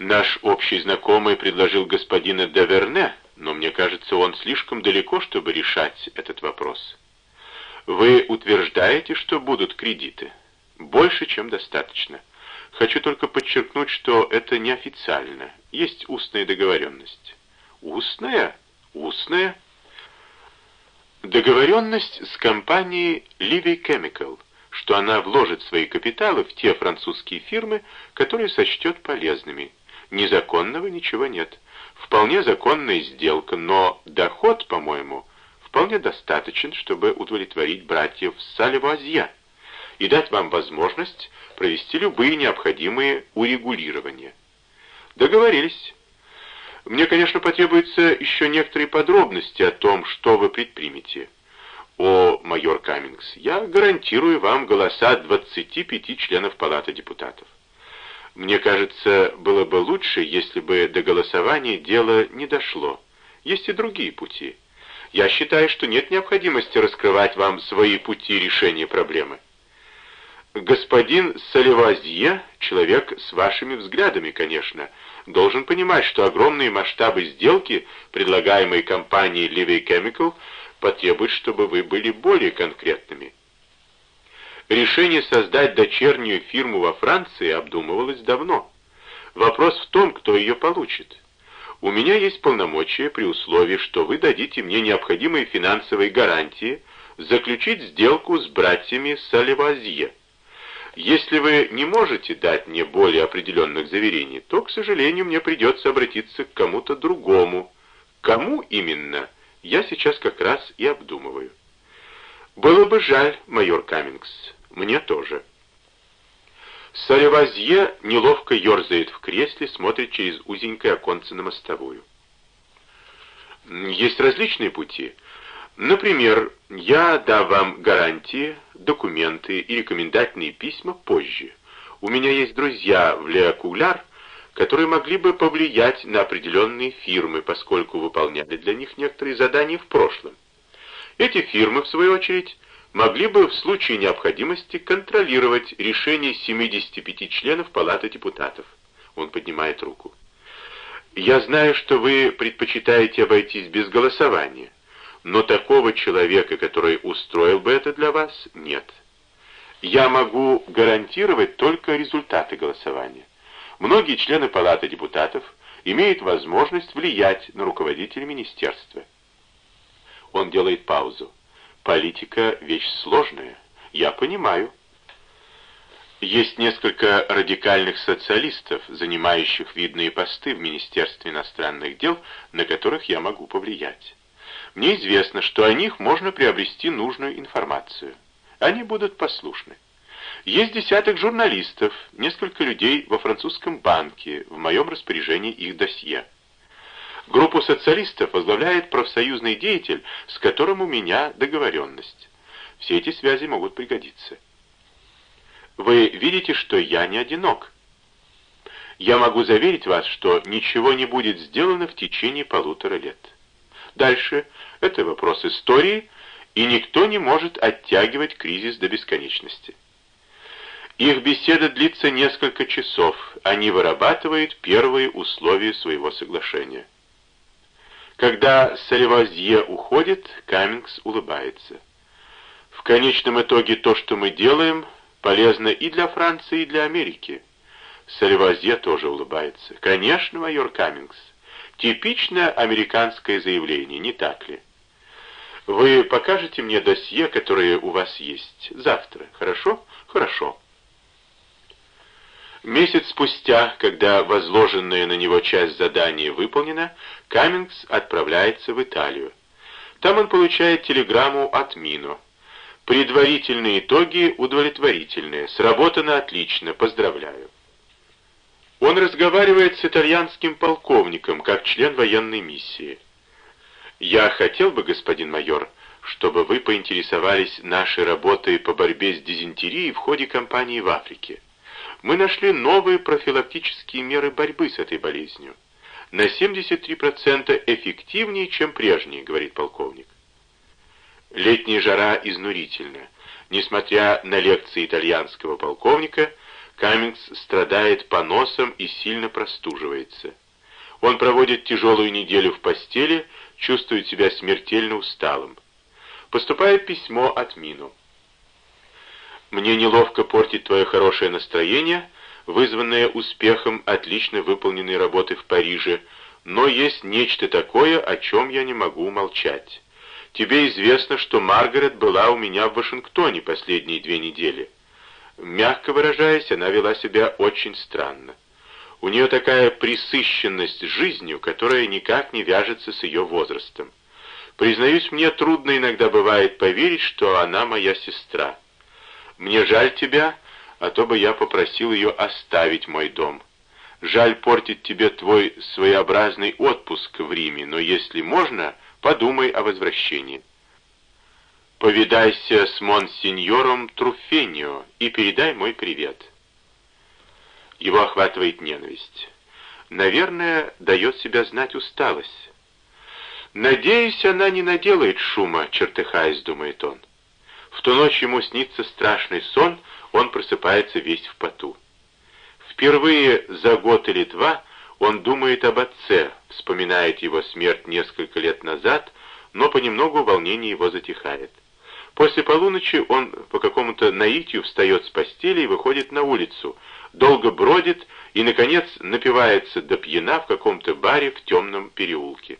Наш общий знакомый предложил господина Деверне, но мне кажется, он слишком далеко, чтобы решать этот вопрос. Вы утверждаете, что будут кредиты? Больше, чем достаточно. Хочу только подчеркнуть, что это неофициально. Есть устная договоренность. Устная? Устная? Договоренность с компанией Livy Chemical, что она вложит свои капиталы в те французские фирмы, которые сочтет полезными. Незаконного ничего нет. Вполне законная сделка, но доход, по-моему, вполне достаточен, чтобы удовлетворить братьев Салевуазья и дать вам возможность провести любые необходимые урегулирования. Договорились. Мне, конечно, потребуются еще некоторые подробности о том, что вы предпримете. О, майор Каммингс, я гарантирую вам голоса 25 членов Палаты депутатов. Мне кажется, было бы лучше, если бы до голосования дело не дошло. Есть и другие пути. Я считаю, что нет необходимости раскрывать вам свои пути решения проблемы. Господин Салевазье, человек с вашими взглядами, конечно, должен понимать, что огромные масштабы сделки, предлагаемой компанией Livy Chemical, потребуют, чтобы вы были более конкретными. Решение создать дочернюю фирму во Франции обдумывалось давно. Вопрос в том, кто ее получит. У меня есть полномочия при условии, что вы дадите мне необходимые финансовые гарантии заключить сделку с братьями Салевазье. Если вы не можете дать мне более определенных заверений, то, к сожалению, мне придется обратиться к кому-то другому. Кому именно, я сейчас как раз и обдумываю. Было бы жаль, майор Каммингс, мне тоже. Салевазье неловко ерзает в кресле, смотрит через узенькое оконце на мостовую. Есть различные пути. Например, я дам вам гарантии, документы и рекомендательные письма позже. У меня есть друзья в Леокуляр, которые могли бы повлиять на определенные фирмы, поскольку выполняли для них некоторые задания в прошлом. Эти фирмы, в свою очередь, могли бы в случае необходимости контролировать решение 75 членов Палаты депутатов. Он поднимает руку. Я знаю, что вы предпочитаете обойтись без голосования но такого человека, который устроил бы это для вас, нет. Я могу гарантировать только результаты голосования. Многие члены Палаты депутатов имеют возможность влиять на руководителя министерства. Он делает паузу. Политика — вещь сложная. Я понимаю. Есть несколько радикальных социалистов, занимающих видные посты в Министерстве иностранных дел, на которых я могу повлиять. Мне известно, что о них можно приобрести нужную информацию. Они будут послушны. Есть десяток журналистов, несколько людей во французском банке, в моем распоряжении их досье. Группу социалистов возглавляет профсоюзный деятель, с которым у меня договоренность. Все эти связи могут пригодиться. Вы видите, что я не одинок. Я могу заверить вас, что ничего не будет сделано в течение полутора лет. Дальше это вопрос истории, и никто не может оттягивать кризис до бесконечности. Их беседа длится несколько часов, они вырабатывают первые условия своего соглашения. Когда Салевазье уходит, Каммингс улыбается. В конечном итоге то, что мы делаем, полезно и для Франции, и для Америки. Салевазье тоже улыбается. Конечно, майор Каммингс. Типичное американское заявление, не так ли? Вы покажете мне досье, которое у вас есть, завтра, хорошо? Хорошо. Месяц спустя, когда возложенная на него часть задания выполнена, Каммингс отправляется в Италию. Там он получает телеграмму от Мино. Предварительные итоги удовлетворительные. Сработано отлично. Поздравляю. Он разговаривает с итальянским полковником, как член военной миссии. Я хотел бы, господин майор, чтобы вы поинтересовались нашей работой по борьбе с дизентерией в ходе кампании в Африке. Мы нашли новые профилактические меры борьбы с этой болезнью. На 73% эффективнее, чем прежние, говорит полковник. Летняя жара изнурительна. Несмотря на лекции итальянского полковника, Каммингс страдает поносом и сильно простуживается. Он проводит тяжелую неделю в постели, чувствует себя смертельно усталым. Поступает письмо от Мину. «Мне неловко портить твое хорошее настроение, вызванное успехом отлично выполненной работы в Париже, но есть нечто такое, о чем я не могу молчать. Тебе известно, что Маргарет была у меня в Вашингтоне последние две недели. Мягко выражаясь, она вела себя очень странно. У нее такая присыщенность жизнью, которая никак не вяжется с ее возрастом. Признаюсь, мне трудно иногда бывает поверить, что она моя сестра. Мне жаль тебя, а то бы я попросил ее оставить мой дом. Жаль портить тебе твой своеобразный отпуск в Риме, но если можно, подумай о возвращении. Повидайся с монсеньором Труфенио и передай мой привет. Его охватывает ненависть. Наверное, дает себя знать усталость. «Надеюсь, она не наделает шума», — чертыхаясь, думает он. В ту ночь ему снится страшный сон, он просыпается весь в поту. Впервые за год или два он думает об отце, вспоминает его смерть несколько лет назад, но понемногу волнение его затихает. После полуночи он по какому-то наитию встает с постели и выходит на улицу, долго бродит и, наконец, напивается до пьяна в каком-то баре в темном переулке.